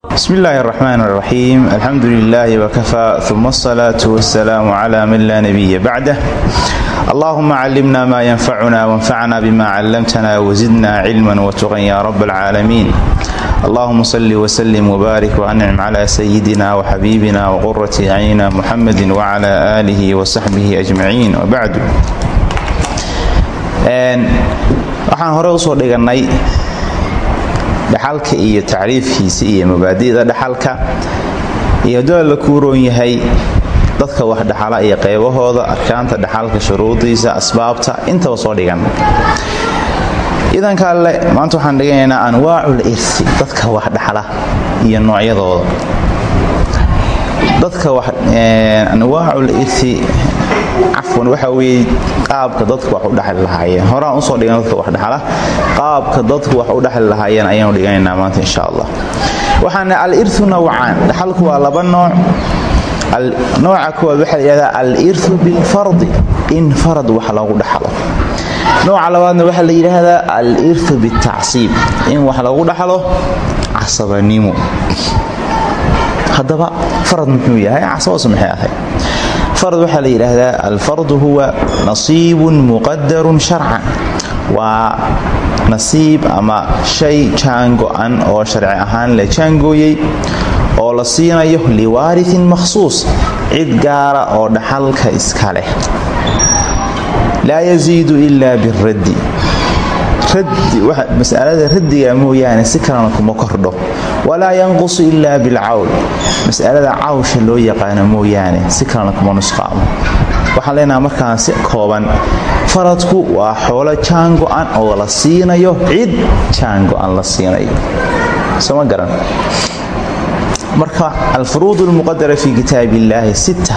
بسم الله الرحمن الرحيم الحمد لله وكفى ثم الصلاة والسلام على من لا نبي بعده اللهم علمنا ما ينفعنا وانفعنا بما علمتنا وزدنا علما وتقا يا رب العالمين اللهم صل وسلم وبارك وأنعم على سيدنا وحبيبنا وقرة أعيننا محمد وعلى آله وصحبه أجمعين وبعد waxaan hore usoo dhiganay dhaxalka iyo tacriifkiisa iyo mabaadi'da dhaxalka iyo hadduu la kuuroon yahay dadka wax dhaxala iyo qaybahooda arkaanta dhaxalka shuruudiisa asbaabta intaba soo dhigan. Idanka alle maanta waxaan dhiganaynaa anwaacul irsi dadka wax dhaxala iyo noocyadooda. Dadka anwaacul irsi cafwan waxa weye qaabka dadku wax u dhexli lahaayeen. Horaan u soo dhigan dadka wax dhexla qaabka dadku wax u dhexli lahaayeen ayaanu dhiganaynaa maanta insha allah. Waxaana al-irhu nawcaan dhaxalku waa laba nooc. Nooca kuwaad waxaa layihahdaa al-irhu bilfardi in farad wax loogu dhaxlo nooca labaadna waxaa la yidhaahdaa al-irhu bitacsiib in wax lagu dhaxlo casabanimo haddaba farad muxuu yahay? Casabas maxay ahayd farad waxaa la yidhaahdaa alfardu huwa nasiibun muqadarun sharcan waa nasiib ama shay jaango-an oo sharci ahaan la jaangooyey oo la siinayo liwaariin makhsuus cid gaara oo dhaxalka iska leh laa yasiidu ilaa biraddi masalada raddiga mooyaane si kalena kuma kordho. Walaa yanqusu ilaa bilcawl masalada cawsha loo yaqaano mooyaane si kalena kuma nusqaamo waxaan leenaha markaan kooban faradku waa xoolo jaango-an oo la siinayo cid jaango-an la siinayo. Soma marka alfuruud lmuqadara fi kitaab illaahi sita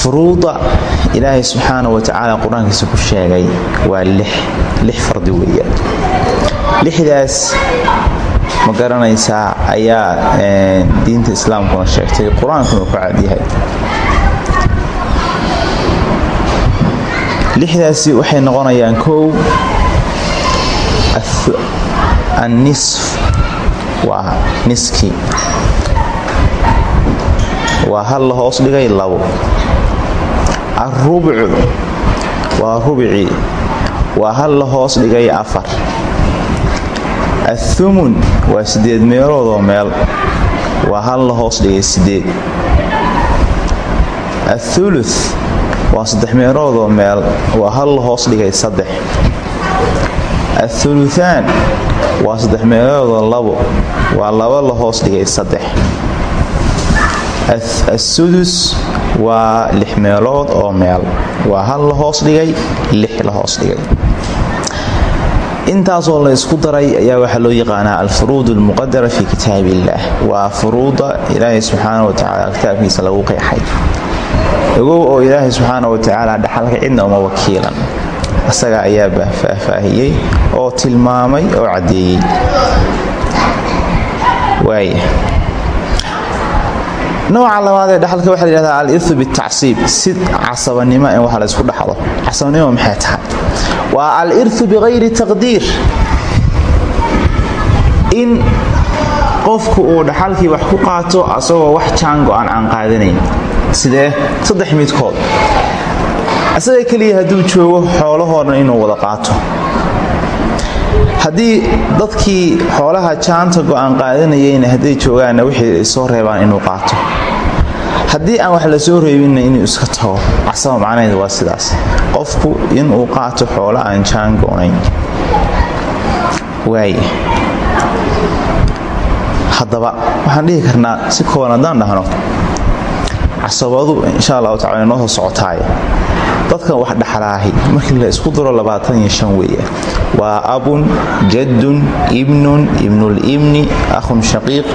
furuuda ilaahay subxaana wa tacaala qur'aankiisa ku sheegay waa lix fardi weeyaan lixdaas ma garanaysaa ayaa diinta islaamkuna sheegtay. Qur'aankuna ku cadyahay lixdaasi waxay noqonayaan kow. Annisf waa niski. Waa hal la hoos dhigay labo alrubcu waa rubci waa hal la hoos dhigay afar. athumun waa sideed meeloodoo meel. Waa hal la hoos dhigay sideed athuluth waa saddex meeloodoo meel. Waa hal la hoos dhigay saddex. athuluthaan waa saddex meeloodoo labo. Waa laba la hoos dhigay saddex. assudus waa lix meelood oo meel. Waa hal la hoos dhigay lix la hoos dhigay. Intaasoo la isku daray ayaa waxaa loo yaqaanaa alfuruud almuqadara fi kitaab illaah waa furuuda ilaahay subxaana wa tacaala kitaabkiisa lagu qeexay. Ogow oo ilaahay subxaana wa tacaala dhaxalka cidna uma wakiilan. Isaga ayaa faahfaahiyey oo tilmaamay oo caddeeyey. Waaya nooca labaad ee dhaxalka waxaa layihahdaa al-irhu bitacsiib si casabanimo in wax la ysku dhaxlo. Casabanimo maxay tahay? Waa al-irhu bikayri taqdiir. In qofku uu dhaxalkii wax ku qaato asagoo wax jaango-an aan qaadanayn. Sidee? Saddex midkood. Isaga keliya hadduu joogo xoolahoo inuu wada qaato. Haddii dadkii xoolaha jaanta go'aan qaadanayeyna hadday wixii soo reebaan inuu qaato haddii aan wax la soo reebinna inuu iska tago casaba macnaheed waa sidaas. Qofku inuu qaato xoolo aan jaan go-nayn waay haddaba waxaan dhihi karnaa si kooban haddaan dhahno casabadu insha allahu tacala inoo soo socotaaye wax dhaxlaahi markii la isku daro weeye waa abun jaddun ibnun ibnulibni akhun shaqiiq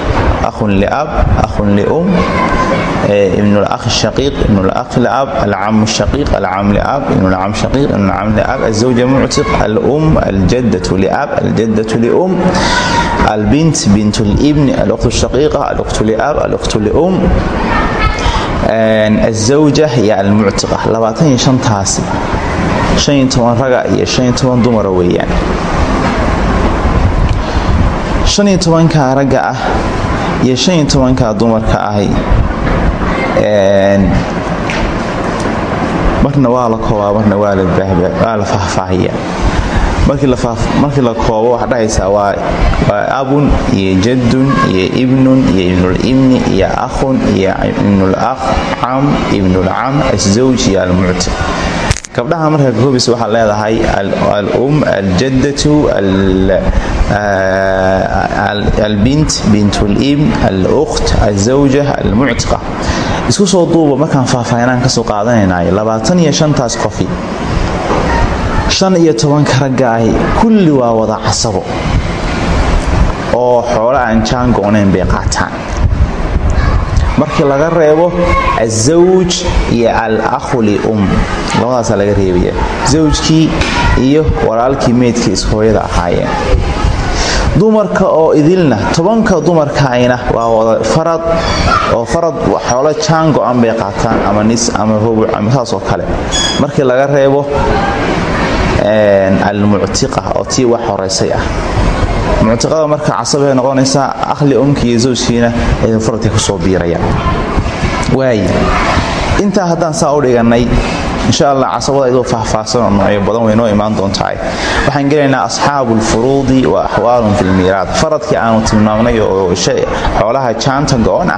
akhun liab akhun lium ibnulakh shaqiiq ibnulakh liab alcam shaqiiq alcam liab ibnulcam shaqiiq ibnulcam liab azawja muctiq alum aljaddatu liab aljaddatu lium albint bint libni alukhtu shaqiiqa alukhtu liab alukhtu lium azawja iyo almuctiqa labaatan iyo shantaasi. Shan iyo raga iyo shan iyo toban weeyaan. Shan iyo tobanka ragga ah iyo shan iyo tobanka dumarka ahi marna waa la koobaa marna waa la faahfaahiya markii la koobo waxaa dhahaysaa waa abun iyo jadun iyo ibnun iyo ibnulibni iyo akhun iyo ibnulakh cam ibnulcam asawj iyo almucti gabdhaha marka koobaysa waxaa leedahay alum aljaddatu albint bintulibn alukht alzawja almuctiqa isku soo duuba markaan faahfaahinaan ka soo qaadanaynaay labaatan iyo shantaas qofi shan iyo tobanka ragga ahi kulli waa wada casabo. Oo xoolo aan jaangoonayn bay qaataan markii laga reebo azawj iyo al akhu lium labadaasaa laga reebaya zawjkii iyo walaalkii meydkii ishooyada ahaayeen. Dumarka oo idilna tobanka dumarkaayna waa wada farad oo farad xoolo jaan go-an bay qaataan ama nis ama hobuc ama saasoo kale. Markii laga reebo almuctiqa oo tii wax horaysay ah. Muctiqada marka casabay noqonaysaa akhli umki iyo zawjkiina ay faradka ku soo biirayaan. Waay intaa haddaan saa u dhigannay insha allah casabada idoo faahfaahsan oo noocyo badan way noo imaan doontahay. Waxaan gelaynaa asxaabu lfuruudi wa axwaalun fi lmiiraad faradkii aanu tilmaamnay oo xoolaha jaanta go-on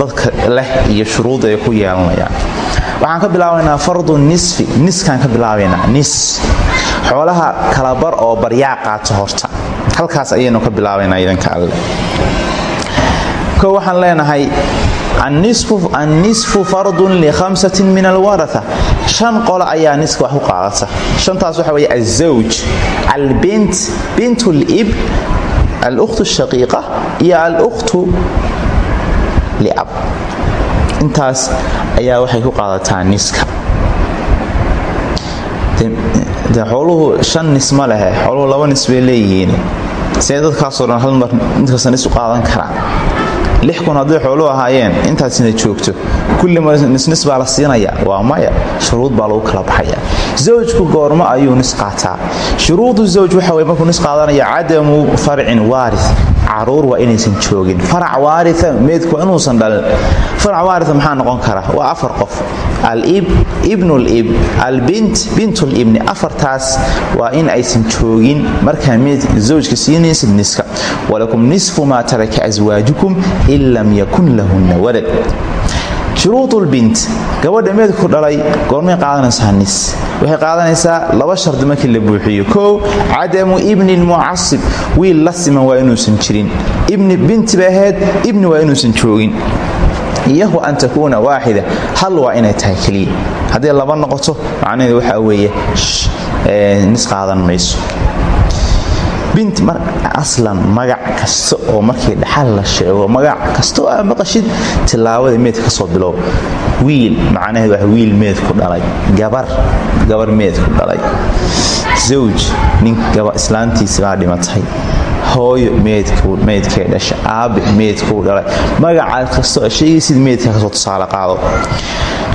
dadka leh iyo shuruud ay ku yeelanayaan. Waxaan ka bilaabaynaa fardu nisfi niskaan ka bilaabaynaa nis. Xoolaha kalabar oo baryaa qaata horta. Halkaas ayaynu ka bilaabaynaa idanka alle. Ko waxaan leenahay annisfu fardun lihamsatin min alwaraa shan qolo ayaa niska wax u qaadata. Shantaas waxa weye azawj albint bint lib alukhtu shaqiiqa iyo alukhtu liab. Intaas ayaa waxay ku qaadataa niska. Xooluhu shan nis ma lehe xooluhu laba nis bay leeyihiin. See dadkaasoo dhan hal mar midkasta nis qaadan karaan kun hadday xooluhu ahaayeen intaasina joogto. Kulli nisnis baa la siinaya waa maya. Shuruud baa lagu kala baxaya zawjku goormo ayuu nis qaataa. Shuruudu zawj waxa markuu nis qaadanaya cadamu farcin waaris carruur waa inaysan joogin. Farac waaria meydku waa inuusan dhalin. Farac waaria maxaa noqon kara waa afar qof. Alib ibnulib albint bintulibni afartaas waa in aysan joogin. Markaa meyd zawjka siinaysa niska. Walakum nisfu maa taraka aswaajukum in lam yakun lahunna walad shuruudulbint gabadha meedku dhalay goormay qaadanaysaa nis waxay qaadanaysaa laba shardi markii la buuxiyo. Kow cadamu ibni lmucasib wiil la siman waa inuusan jirin. Binti ba ahayd ibni waa inuusan joogin. Iyahu an takuuna waaxida. Hal waa inay tahay keliya hadday laba noqoto macnaheedu waxaa weeye nis qaadan mayso bint aslan magac kasta oo markii dhaxal la sheego magac kasta oo aa maqashid tilaabada meedka ka soo bilow. Wiil macnaheed waa wiil meedku dhalay. Gabar gabar meedku dhalay. Zawj nin islaantiisi baa dhimatay. Hooyo meydkee dhasha aabe meydkuu dhalay. Magaca kastoo sheegaysid meydka ka soo tusaale qaado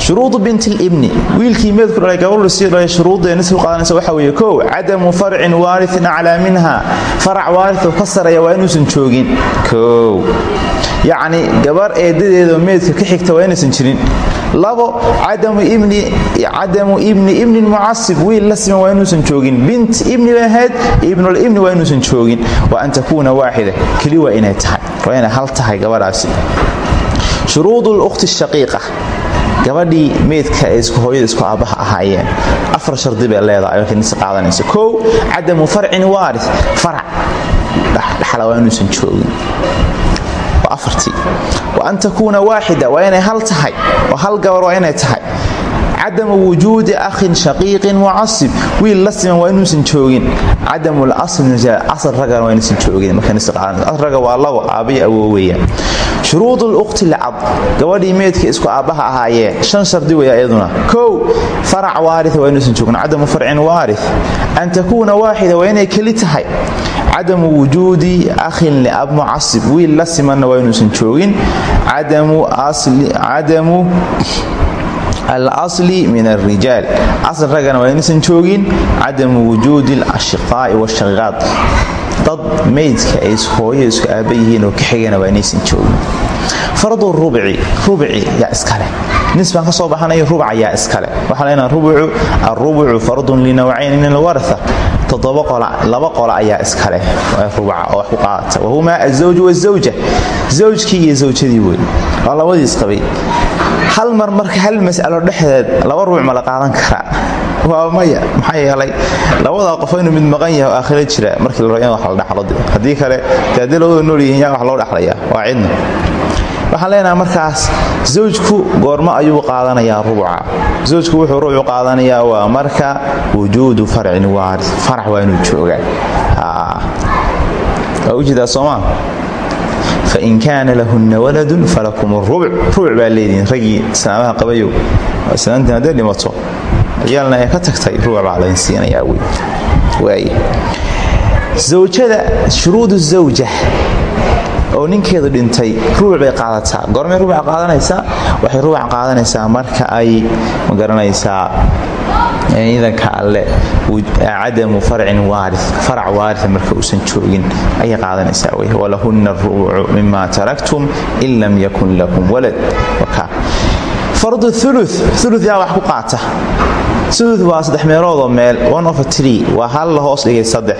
shuruudu binti libni wiilkii meedku dhalay gabadhu sii dhalay shuruudda nisku qaadanaysa waxa weeye kow cadamu farcin waariin aclaa minha farac waaritoo ka sareeya waa inuusan joogin kow yacni gabar eedadeedoo meedka ka xigta waa inaysan jirin labo cadamu ibni ibni mucasib wiil la siman waa inuusan joogin bint ibni bay ahayd ibnulibni waa inuusan joogin wa an takuuna waaxida keli waa inay tahay waa gabadhii meydka hooyada isku aabbaha ahaayeen. Afar shardi bay leedahay markay nis qaadanayso. Kow cadamu farcin waari farac. Dhaxla waa inuusan joogin. Waa afartii. Wa an takuuna waaxida waa inay hal tahay. Oo hal gabar waa cadamu wujuudi akhin shaqiiqin mucasib wiil la siman waa inuusan joogin ragana waa labo aabay awooweyaan shuruud lukhti lcab gabadhii meedka isku aabbaha ahaayeen shan shardi weya iyaduna kow farac waari waa inuusan joogin cadamu farcin waari an takuuna waaxida waa inay keli tahay cadamu wujuudi akhin liab mucasib wiil la simanna waa inuusan joogin cadamu alasli min alrijaal asl raggana waa inuusan joogin cadamu wujuudi alashiqaa'i washaqiiqaat dad maydka ay hooyo isku yihiin oo ka xigana waa inaysan joogin fardu rubici rubici yaa iskale nis ka soo baxanaya rubac yaa iskale waxaa leenaha rubucu alrubucu fardun linawcayn min qola laba qola ayaa iskale rubaca oo wax ku qaadata wahumaa azawju wazawja zawjkii iyo zawjadii wey waa labadii isqabay hal mar marka hal mas'alo dhexdeed laba rubuc ma la qaadan karaa? Waa maya maxaa yeelay labadaa qof inuu mid maqan yahay oo aakhiro jira markii la rabo wax la dhaxlo haddii kale dee haddii nool yihiin wax loo dhaxlayaa waa cidna waxaan leenaha markaas zawjku goormo ayuu qaadanayaa rubuca zawjku wuxuu rubucu qaadanayaa waa marka wujuudu farcin waari farac waa inuu joogaa. Waa u jeedaa soomaa fain kaana lahunna waladun falakum rubuc rubuc baa leedihin raggii islaamaha qabayow islaantiin hadday dhimato ciyaalna ay ka tagtay rubuc baa laydin siinayaa wey waay zawjada shuruudu zawja oo ninkeedu dhintay rubuc bay qaadataa goormay rubuc qaadanaysaa waxay rubuc qaadanaysaa marka ay ma garanaysaa idanka alle cadamu farcin waari farac waaria marka uusan joogin ayay qaadanaysaa. Wey walahunna rubucu mima taraktum in yakun lakum walad. Fardu ulu ulu yaa wax ku qaata ulu waa saddex meeloodoo meel waa hal la hoos dhigay saddex.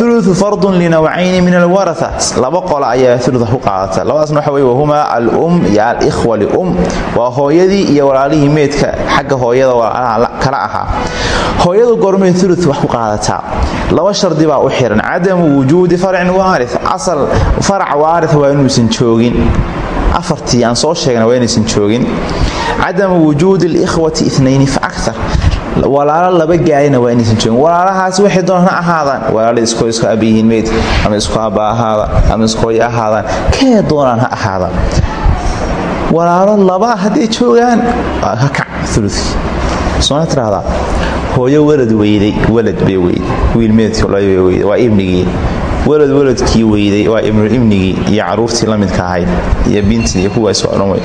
Auluu fardun linawcayni min alwaraa laba qola ayaa ulu ku qaadata. Labadaasna waxa wey wahumaa alum iyo alikhwa lium. Waa hooyadii iyo walaalihii meydka xagga hooyada walaalaha kala ahaa. Hooyadu goormay ulu wax ku qaadataa laba shardi baa u xiran. Cadamu wujuudi farcin waari asal afartii aan soo sheegna waa inaysan joogin. Cadamu wujuudi likhwati inayni fa akar walaalo laba gaarina waa inaysan joogin. Walaalahaasi waxay doonaan ha ahaadaan. Walaalo iskoo isku abayihiin meydka ama isku aaba ahaadaan ama iskooy ahaadaan. Kee doonaan ha ahaadaan? Walaalo laba hadday joogaan ka kac ulukii soona tiraahdaa? Hooyo walad weyday walad bay weyday wiil weyday waa ibnigii walad waladkii weyday waa ibnulibnigii iyo caruurtii la midka ahayd iyo bintii iyo kuwaas oo dhan wey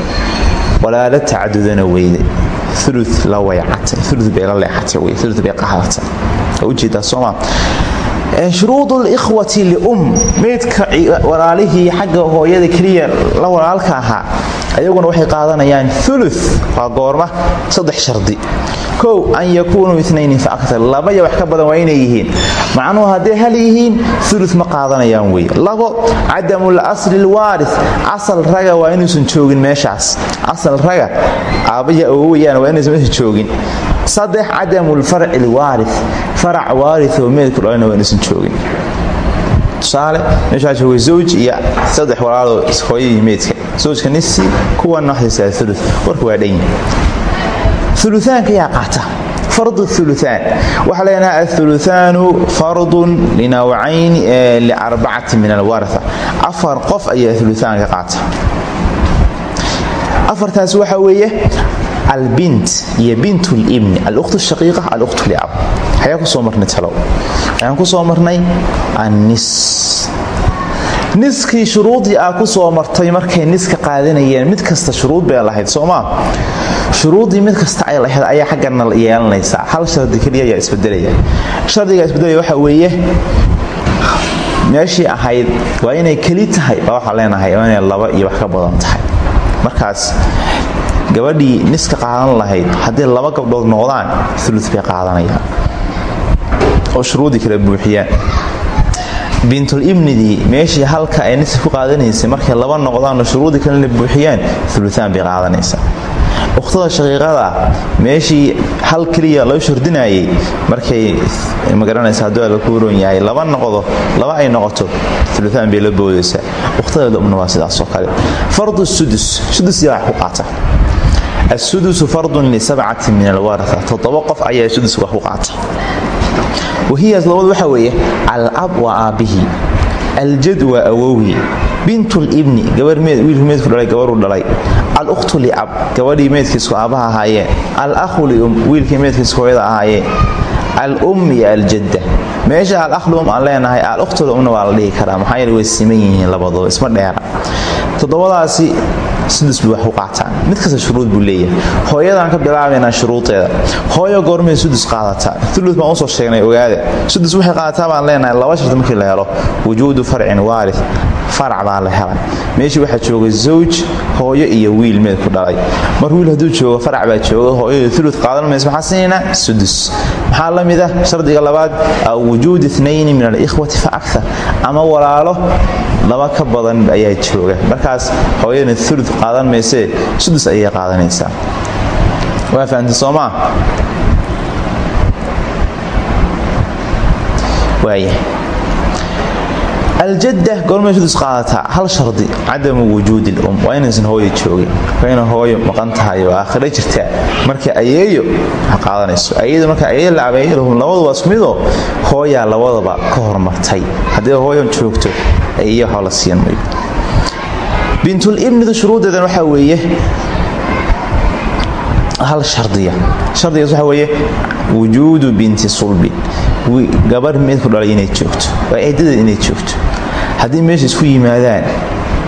walaalo tacadudana weyday. Ulu la waycatay ulu bay la leexatay wey ulu bay qaadatay waa u jeedaa sooma shuruud likhwati lium meydka walaalihii xagga hooyada keliya la walaalka ahaa ayaguna waxay qaadanayaan ulu waa goorma. Saddex shardi kow an yakuunuu inayni fa aktar labaya wax ka badan waa inay yihiin. Macnuhu hadday hal yihiin ulu ma qaadanayaan wey. Labo cadamu lasli lwaari asal raga waa inuusan joogin meeshaas. Asal raga aabaya awowayaan waa inaysan meesha joogin. Saddex cadamu lfarci lwaari farac waario meedku dhalana waa inaysan joogin. Tusaale meeshaa joogay zawj iyo saddex walaaloo hooyadii meydka zawjka nisi kuwana waxaysaa ulu warka waa dhanyi uluaanka yaa qaata. Fardu uluaan waxaa leenaha auluaanu fardun linawcayn liarbacati min alwaraa afar qof ayaa uluaanka qaata. Afartaas waxaa weeye albint iyo bint libni alukhtu shaqiiqa alukhtu liab. Waxyaa ku soo marnay talow. Waxaan ku soo marnay annis niskii shuruudii aa ku soo martay markay niska qaadanayeen mid kasta shuruud bay lahayd soomaa shuruuddii mid kasta ay lahayd ayaa xaggana yeelanaysaa hal shardi keliya ayaa isbedelaya shardiga isbedelaya waxaa weeye meeshii ahayd waa inay keli tahay baa waxaa leenahay waa inay laba iyo wax ka badan tahay. Markaas gabadhii niska qaadan lahayd hadday laba gabdhood noqdaan ulu bay qaadanayaan. Oo shuruuddii kala buuxiyaan bintul ibnidii meeshii halka ay ku qaadanaysay markay laba noqdaanoo shuruuddii kalena buuxiyaan uluaan bay qaadanaysaa ukhtada shaqiiqada meeshii hal keliya loo shardinayay markay magaranaysa hadduu ku uron yahay laba noqdo laba ay noqoto uluaan bay la boodaysaa ukhtada lumna waa sidaasoo kale. Fardu sudus sudus wax ku qaata. Asudusu fardun lisabcati min alwaraa toddoba qof ayaa sudus wahiyaas labadu waxaa weeye alab waa aabbihii aljad waa awowgii bintulibni wiilku meydku dhalay gabaruu dhalay alukhtu liab gabadhii meydkiisku aabbaha ahaayeen alakhu lium wiilkii meydkiisku hooyada ahaayeen al-um iyo aljadda meesha alakh lium aan leenahay alukhtu liumna waa la dhihi karaa maxaa way siman yihiin isma dheera toddobadaasi sudus bay wax ku qaataan mid kasta shuruud buu leeyahay. Hooyadaan ka bilaabaynaa shuruudeeda. Hooyo goormay sudus qaadataa. Ulud baan u soo sheegnay ogaada sudus waxay qaadataa baan leenahay laba sharti markii la helo wujuudu farcin waarid farac baa la helay meeshii waxaa jooga zawj hooyo iyo wiil meed ku dhalay. Mar wiil hadduu joogo farac baa jooga hooyada ulud qaadan maxaa siinaynaa? Sudus maxaa la ah shardiga labaad wujuud inayni min alikhwati fa akar ama walaalo laba ka badan ayaa jooga. Markaas hooyadana ulud qaadan maysee sudus ayay qaadanaysaa. Waa fahamtay soomaa waaya aljadda goormay sudus qaadataa hal shardi cadamu wujuudi lum waa inaysan hooyo joogin waa ina hooyo maqan tahay oo aakhira jirtaa marka ayeeyo qaadanayso ayeedu marka ayeeyo la abeeyalahum labadu waa ismidoo hooyaa labadaba ka hormartay haddii hooyan joogto ayeeyo waxba la siiyan mayo bintulibnidu shuruuddeedan weeye hal shardiya shardigaas waxaa weeye wujuudu binti sulbi gabar meed ku dhalay inay joogto waa eedadeed inay joogto haddii meesha isku yimaadaan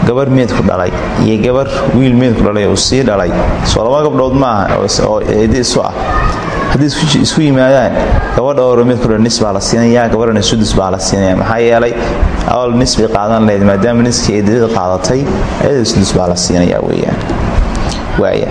gabar meed ku dhalay iyo gabar wiil meed ku dhalay uu sii dhalay soo laba gabdhood maaha oo eeda isu ah. Haddii isku yimaadaan gabadha oo meed ku dhalay nis baa la siinaya gabarhana sudus baa la siinaya maxaa yeelay awal nis qaadan lahayd maadaama niskii eedadada qaadatay eedada sudus baa la siinaya weeyaan. Waaya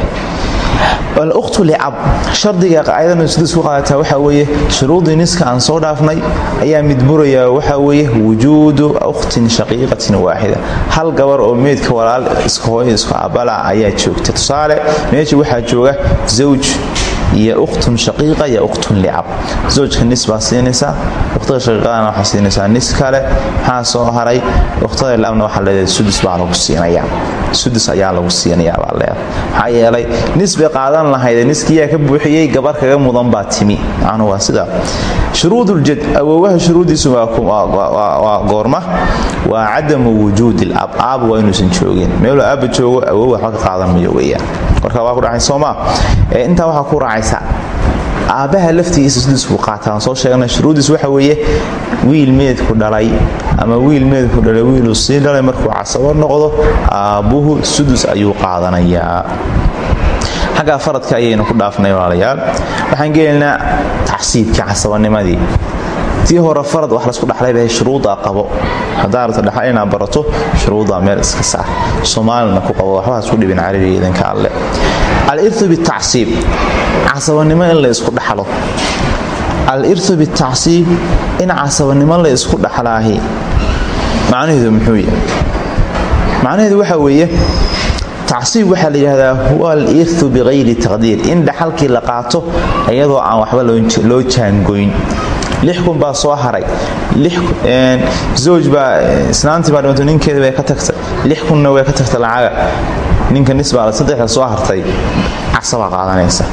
alkhtu licab shardiga ayadana sudus ku qaadataa waxaa weeye shuruudii niska aan soo dhaafnay ayaa mid burayaa waxaa weeye wujuudu ukhtin shaqiiqatin waaxida hal gabar oo meydka walaal iska hooya isku abala ayaa joogta. Tusaale meesha waxaa jooga zawj iyo ukhtun shaqiiqa iyo ukhtun licab zawjka nis baa siinaysaa ukhtada shaqiiqadana waxaa siinaysaa nis kale. Soo haray? Ukhtada licabna waxaa leedahay sudus baa lagu siinayaa. Sudus ayaa lagu siinayaa baa leedahay maxaa yeelay nis qaadan lahayd niskiyaa ka buuxiyey gabar kaga mudan baa timi. Macnuhu waa sidaa shuruuduljad awoowaha shuruuddiisu waa goorma. Waa cadamu wujuudi lab aab waa inuusan joogin. Meeluu aabba joogo awoow waxba qaadan mayo weeyaan. Marka waa ku dhacay soomaa. Intaa waxaa ku raacaysa aabbaha laftigiisa sudus buu qaataa soo sheegnay shuruuddiis waxa weeye wiil meedku dhalay ama wiil meedku dhalay wiiluu sii dhalay markuu casabo noqdo aabbuhu sudus ayuu qaadanayaa. Xaggaa faradka ayaynu ku dhaafnay walaalayaal. Waxaan gelaynaa tacsiibkii casabanimadii. Tii hore farad wax la isku dhaxlayba shuruudaa qabo. Haddaa rabto dhaxal inaad barato shuruudaa meel iska saar. Soomaalina ku qabo waxba hasku dhibin carabiga idinka alle alirtu bitacsiib casabanimo in la isku dhaxlo. Alirtu bitacsiib in casabanimo la isku dhaxlaahi. Macnaheedu muxuu yahay? Macnaheedu waxaa weeye tacsiib waxaa la yidhahdaa huwa alirtu biqayri taqdiir. In dhaxalkii la qaato iyadoo aan waxba loo jaangoyn. Lix kun baa soo haray. Zawj baa islaantii baa dhimanto ninkeeda bay ka tagtay. Lix kunna way ka tagtay lacaga ninka nisbaa saddexda soo hartay casabaa qaadanaysa.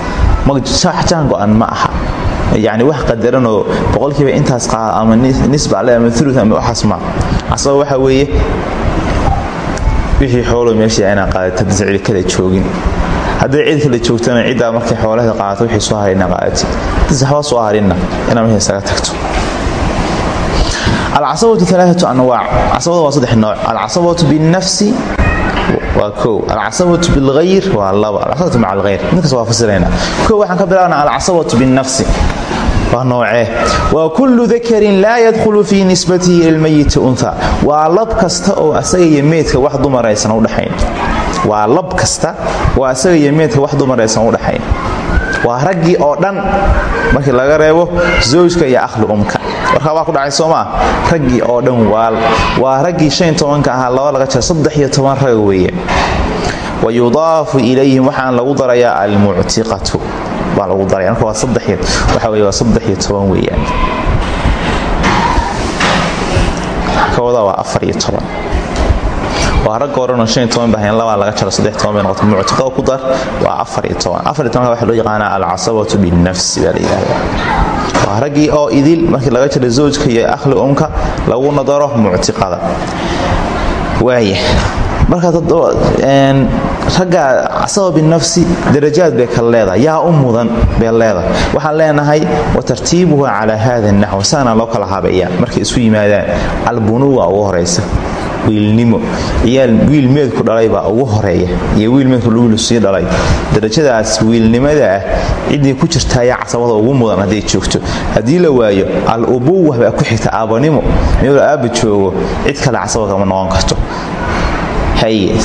Jaan go-an ma aha. Yani wax qadaranoo boqolkiiba intaas ama nisba ale ama ulu ama waxaas ma. Casaba waxaa weeye wixii xoolo meeshii inaa haddiisan cidi kale joogin. Hadday cid kale joogtana ciddaa markay xoolaheeda qaadato wixii soo haray inaa qaadati. Waxba soo harinna inaa meesha isaga tagto. Alcasabatu alaaatu anwaac. Casabada waa saddex nooc. Alcasabatu waa o alcasabatu bilhayr waa laba. Alcasabatu maca alhayr midkaas waa fasirayna. Ko waxaan ka bilaabna alcasabatu binnafsi. Waa noocee? Waa kullu dakarin laa yadkhulu fii nisbatihi ilmayiti unha waa lab kasta oo asaga iyo meydka wax dumar aysan udhaxayn waa lab kasta oo asaga iyo meydka wax dumar aysan udhaxayn waa raggii oo dhan markii laga reebo zawjka iyo akhli umka warkaa waa ku dhacay soomaa raggii oo dhan waal. Waa raggii shan tobanka ahaa laba laga jira saddex rag weeye. Wa ilayhim waxaan lagu darayaa almuctiqatu. Baa lagu daraya marka waa waxa weye waa saddex iyo toban weeyaan. Kooda waa waa ragga bahayn labaa laga muctiqada ku dar waa waxa loo yaqaanaa alcasabatu binnafsi baa la yidhahdaa. Waa raggii oo idil markii laga jiro zawjka iyo akhli umka laguna daro muctiqada. Waaya marka ragga casaba binafsi darajaad bay kala leedahay yaa u mudan bay leedahay. Waxaan leenahay wa tartiibuhu calaa hada naxw saana loo kala habeeya markay isu yimaadaan. Albunuwa ugu horaysa wiilnimo. Wiil meedku dhalay baa ugu horreeya iyo wiil meedku sii dhalay. Darajadaas wiilnimada ah ciddii ku jirta ayaa casabada ugu mudan hadday joogto. Haddii la waayo al ubuwa baa ku xigta aabanimo meelu aabba joogo cid kale casaba kama noqon karto.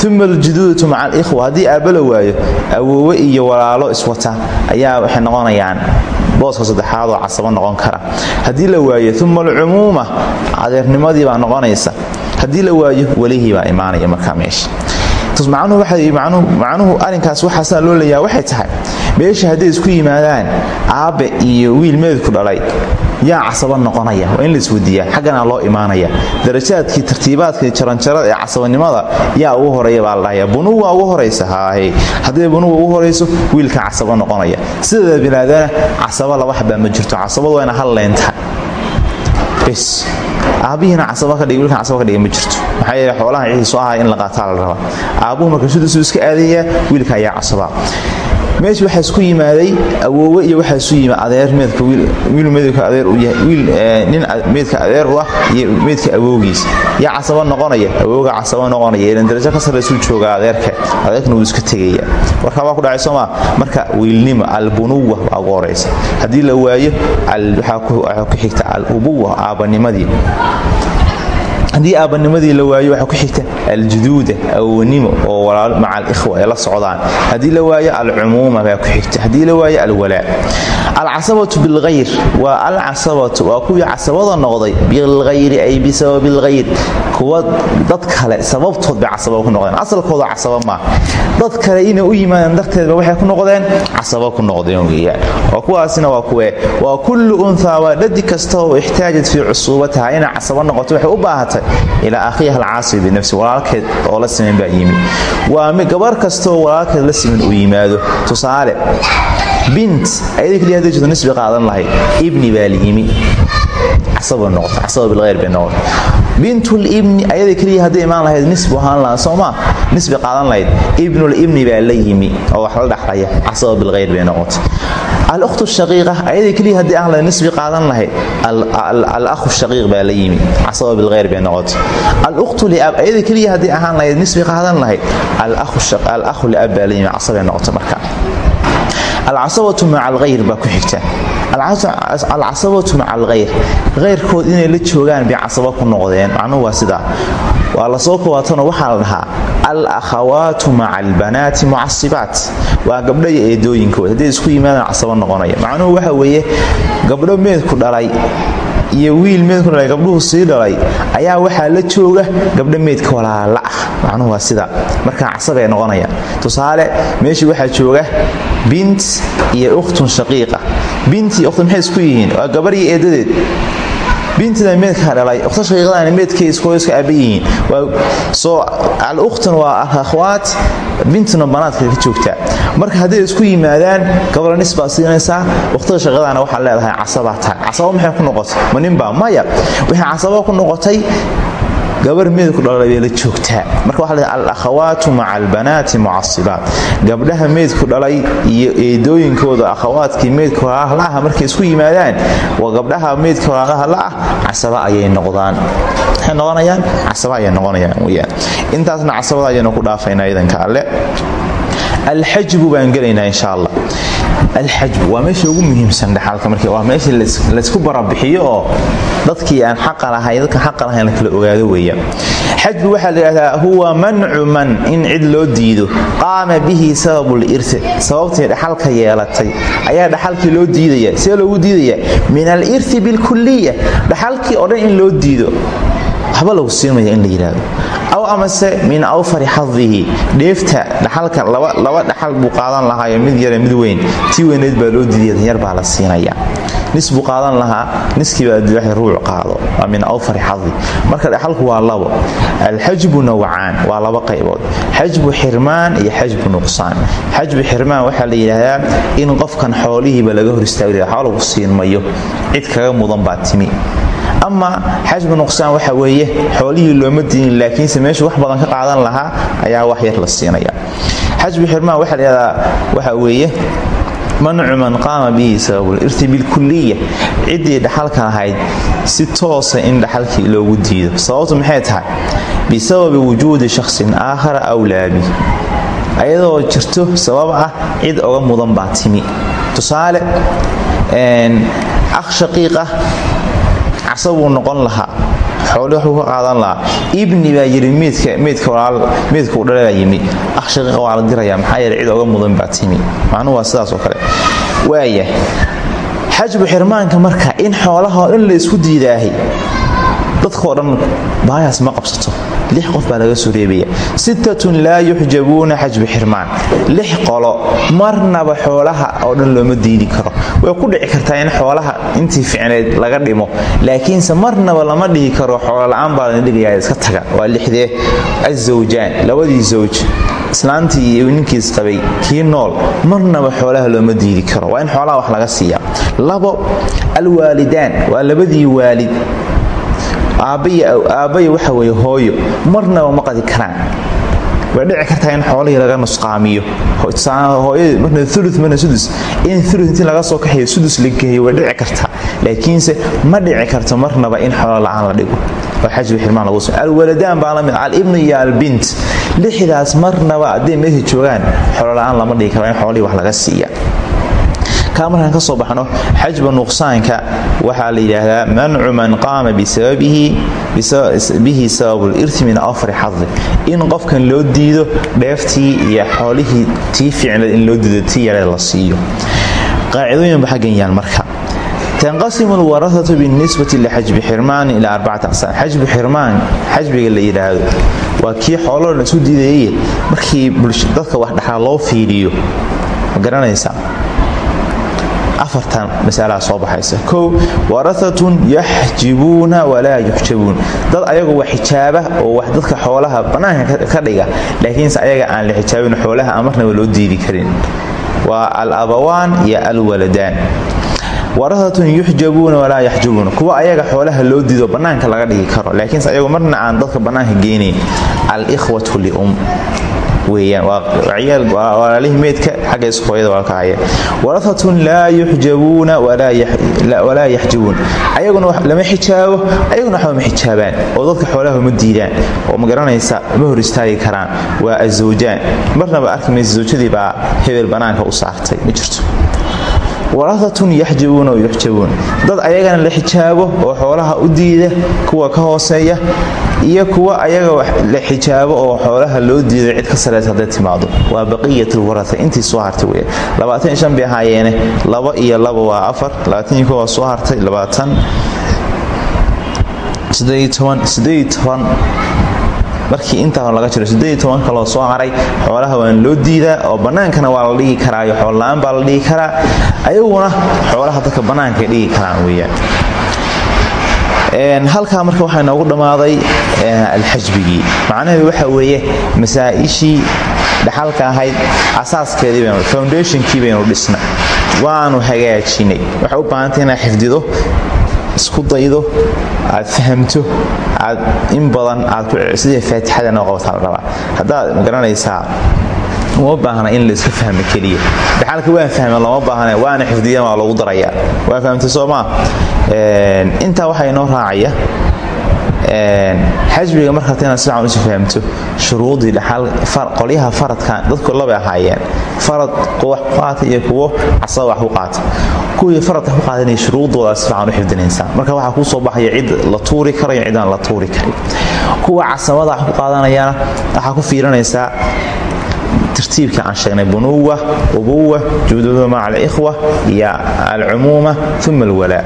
Uma aljuduudatu maca alikhwa. Haddii aabba la waayo awoowe iyo walaalo iswata ayaa waxay noqonayaan booska saddexaadoo casabo noqon kara. Haddii la waayo uma alcumuuma adeernimadii baa noqonaysa haddii la waayo welihii baa imaanaya markaa meesha. Macnuhu arinkaas waxaasaa loo leeyaa waxay tahay meesha hadday isku yimaadaan aabbe iyo wiil meedku dhalay yaa casabo noqonaya waa in la isweydiiyaa xaggana loo imaanaya. Darajaadkii tartiibaadkii jaranjarada ee casabanimada yaa ugu horreeya baa la dhahaya bunuwa ugu horaysa haahe hadday bunuwa ugu horayso wiilka casabo noqonaya. Sideeda bilaadana casabo laba xabaa ma jirto casabadu waa hal leyntaha bes aabbihiina casaba ka dhig wiilkan casaba ka dhiga ma jirto. Maxaa yeele xoolahan ciidii soo ahaa in la qaataa la rabaa. Aabbuhu marka sidiisuu iska aadayaa wiilka ayaa casaba meesha waxaa isku yimaaday awoowe iyo waxaa isu yima adeer meedka wiil meedka adeer u yahay wiil nin meedka adeer u ah iyo meedka awowgiis yaa casaba noqonaya awowga casaba noqonaya ilan darajo ka sarraysuu joogaa adeerka adeerkana wuu iska tegaya. Warkaa waa ku dhacay soomaa marka wiilnimo albunuwa baa ugu horaysa la waayo waxaa ku xigta al ubuwa aabbanimadii haddii aabbanimadii la waayo waxaa ku xigta aljuduuda awownimo oo walaalo maca alikhwa ay la socdaan. Haddii la waayo alcumuuma baa ku xigta haddii la waayo alwalaa. Alcasabatu bilkhayr waa alcasabatu waa kuwii casabada noqday bilkhayri ay bisababi lkhayr kuwa dad kale sababtood bay casaba ku noqdeen. Asalkooda casaba maa dad kale inay u yimaadeen darteedba waxay ku noqdeen casaba ku noqdeen weeyaan waa kuwaasina waa kuwee. Waa kullu unhaa waa dhadi kasta oo ixtaajat fii cusuubataha inay casaba noqoto waxay u baahatay ilaa akhiiha alcaasibi binafsi walaalkeed oo la siman baa yimi waa gabar kastaoo walaalkeed la siman uu yimaado. Tusaale bint ayada keliya hadday jirto nisbi qaadan lahayd ibni baa la yimi. Bintulibni ayada keliya hadday imaan lahayd nisbu ahaan lahaa soomaa nisbi qaadan lahayd. Ibnulibni baa la yimi oo wax la dhaxlaya casaba bilkhayr bay noqota alukhtu shaqiiqa ayada keliya haddii aan lahayd nisbi qaadan lahayd alakhu shaqiiq baa la yimi. Casaba bilkhayr bay noqota alukhtu liab ayada keliya haddii ahaan lahayd nisbi qaadan lahayd alakhu liab baa la yimi casabay noqota marka. Alcasabatu maca alkhayr baa ku xigta. Alcasabatu maca alkhayr khayrkood inay la joogaan bay casaba ku noqdeen. Macnuhu waa sidaa waa la soo koobaatano waxaa la dhahaa al akhawaatu maca albanaati mucasibaat. Waa gabdho iyo eedooyinkood. Hadday isku yimaadaan casaba noqonaya. Macnuhu waxa weeye gabdho meedku dhalay iyo wiil meedku dhalay gabdhuhu sii dhalay ayaa waxaa la jooga gabdho meedka walaala ah. Macnuhu waa sidaa markaa casabay noqonayaan. Tusaale meeshii waxaa jooga bint iyo ukhtun shaqiiqa. Bint iyo ukhtun maxay isku yihiin? Waa gabar iyo eedadeed bintida meedkaa dhalay ukhta shaqiiqadana meedkay iskoo iska aaba yihiin. Soo al-ukhtun waa al-akhwaat bintuna banaadka ka joogtaa marka hadday isku yimaadaan gabadha nis baa siinaysaa ukhtada shaqiiqadana leedahay casabaa tahay. Maxay ku noqotay? Ma maya waxay casaba ku noqotay gabar meedku dhalay la joogtaa. Marka waxa la al akhawaatu maca albanaati mucasibaat gabdhaha meedku dhalay iyo eedooyinkooda akhawaadkii meedka walaalaha la ah markay isku yimaadaan waa gabdhaha meedka walaalaha la ah casaba ayay noqdaan. Waxay noqonayaan? Casaba ayay noqonayaan weyaan intaasna casabada ayaynu ku dhaafaynaa idanka alle. Alxajbu baan gelaynaa insha allah alxajbu waa meesha ugu muhiimsan dhexaalka marka waa meesha laysku barabixiyo oo dadkii aan xaqa lahayn dadka xaqa lahayn la kala ogaado weeyaan xajbu waxaa la yidhahdaa huwa mancu man in cid loo diido qaama bihi sababul irti sababtii dhaxalka yeelatay ayaa dhaxalkii loo diidaya see loogu diidaya min al irti bilkuliya dhaxalkii oo dhan in loo diido waxba lagu siinmaya in la yidhaahdo amase min awfari xadihi dheefta dhaxalka laba dhaxal buu qaadan lahaayo mid yare mid weyn. Tii weyneed baa loo diiday yar baa la siinaya nis buu qaadan lahaa niskiibaa dilaaxi ruuc qaado min awfari xadi marka dhaxalku waa labo. Alxajbu nawcaan waa laba qaybood. Xajbu xirmaan iyo xajbu nuqsaan. Xajbu xirmaan waxaa la yidhaahdaa in qofkan xoolihiiba laga hor istaagi xoolo lagu siin cid kaga mudan baa timi ama xajbu nuqsaan waxa weeye xoolihii looma diinin laakiinse meeshuu wax badan ka qaadan lahaa ayaa wax yar la siinaya. Xajbu xirmaan waxaa layihahdaa waxa weeye mancu man qaama bihi sababulirti bilkuliya ciddii dhaxalka ahayd si toosa in dhaxalkii loogu diido. Sababtu maxay tahay? Bisababi wujuudi shaksin aakhara awlaabi. Ayadoo jirto sabab ah cid oga mudan baa timi. Tusaale akh shaqiiq ah casabuu noqon lahaa. Xooli waxbuu ka qaadan lahaa. Ibni baa yidhi meydka u dhalebaa yimi akh shaqiiqa waa la diraya maxaa yeele cid oga mudan baa timi. Macnuhu waa sidaas oo kale. Waaya xajbu xirmaanka marka in xoolahao dhan la isku diidaahay dadkoo dhan baayaas ma qabsato lix qof baa laga soo reebaya. Sittatun laa yuxjabuuna xajbu xirmaan. Lix qolo marnaba xoolaha oo dhan looma diidi karo. Way ku dhici kartaa in xoolaha intii ficneed laga dhimo. Laakiinse marnaba lama dhihi karo xoolola'aan baa la dhigayaa iska taga. Waa lixdee azawjaan labadii zawj. Islaantii iyo ninkiis qabay kii nool marnaba xoolaha looma diidi karo. Waa in xoolaha wax laga siiya labo alwaalidaan. Waa labadii waalid aabbaya waxa weye hooyo. Marnaba ma qadi karaan. Way dhici kartaa in xoolihii laga nusqaamiyo. Marna ulu marna sudus. In ulu intii laga soo kaxayo sudus la geeyo way dhici kartaa. Laakiinse ma dhici karto marnaba in xoolo la'aan la dhigo. Oo xajbi xirmaan lagu alwaladaan baa la mid alibnu iyo albint lixdaas marnaba hadday meesha joogaan xoolo la'aan lama dhigi karo in xoolihii wax laga siiya kaa markaan ka soo baxno xajba nuqsaanka waxaa la yidhaahdaa mancu man qaama bihi sababulirti min afri xadi in qofkan loo diido dheeftii iyo xoolihii tii ficneed in loo diido tii yareed la siiyo. Qaacidooyinba xaggan yaan marka. Tanqasimu lwarahatu binisbati lixajbi xirmaani ilaa arbacati aqsaam. Xajbu xirmaan xajbiga la yidhaahdo waa kii xooloo dhan isu diidaye markii dadka wax dhaxaa loo fiiriyo. Ma garanaysaa afartan masalaha soo baxaysa. Kow warahatun yaxjibuuna walaa yuxjabuun dad ayagu wax xijaaba oo wax dadka xoolaha bannaanka ka dhiga laakiinse ayaga aan la xijaabin xoolaha aan marnaba loo diidi karin. Waa al abawaan iyo alwaladaan. Warahatun yuxjabuuna walaa yaxjubuun kuwa ayaga xoolaha loo diido bannaanka laga dhigi karo laakiinse ayagu marna aan dadka bannaanka geynayn alikhwatu lium weyaan meydka xagga ishooyada waa ka haya warahatun laa yuxjabuuna walaa yaxjubuun. Ayaguna lama xijaabo ayaguna waxba ma oo dadka xoolaha ma diidaan. Oo ma ma hor istaagi karaan. Waa azawjaan marnaba arki maysa zawjadii hebel bannaanka u saartay. Ma jirto. Warahatun yaxjabuuna oo yuxjabuun. Dad ayagana la xijaabo oo xoolaha u diida kuwa ka hooseeya iyo kuwa ayaga la xijaabo oo xoolaha loo diiday cid ka sareysa hadday timaado. Waa baqiyatulwaraa intii soo hartay wey labaatan shan bay ahaayeene. Laba iyo laba waa afar labaatan waa soo hartay labaatan. Markii intaa laga jiro kaloo soo haray xoolaha waan loo diidaa oo bannaankana waa la dhigi karaa iyo xoolla'aan baa la dhigi karaa. Ayaguna xoolaha dadka bannaankaay dhigi karaan weyaan halkaa marka waxaa inoogu dhammaaday alxajbigii. Macnaheedu waxa weeye masaa-ishii dhaxalka ahayd asaaskeedii baynu dhisnay waanu hagaajinay. Waxay u baahantay inaad xifdido isku daydo aad fahamto aad in badan aad sidii faatixada noo qabataa la rabaa. Haddaad ma garanaysaa uma baahna in layska fahmo keliya. Dhaxalka waan fahma lama baahna waana xifdiyan waa lagu daraya waa fahamtay soomaa intaa waxaa inoo raacaya xajbiga markaad inaad si fiican usi fahamto shuruudii qolyaha faradkan dadku labay ahaayeen. Farad wax ku qaata iyo kuwo casaba wax ku qaata kuwii faradka ku qaadanaya shuruudoodaa si fiican u xifdinaysaa. Marka waxaa kuu soo baxaya cid la tuuri karo iyo cidaan la tuuri karin. Kuwa casabada wax ku qaadanayana waxaa ku fiirinaysaa tartiibka aan sheegnay bunuwa ubuwa juduudu maca alikhwa iyo alcumuuma uma alwalaa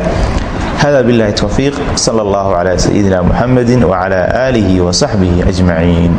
hada biاllahi towfiiq sala اllah cla sayidina muxamedi wcla aalihi wsaxbihi ajmaciin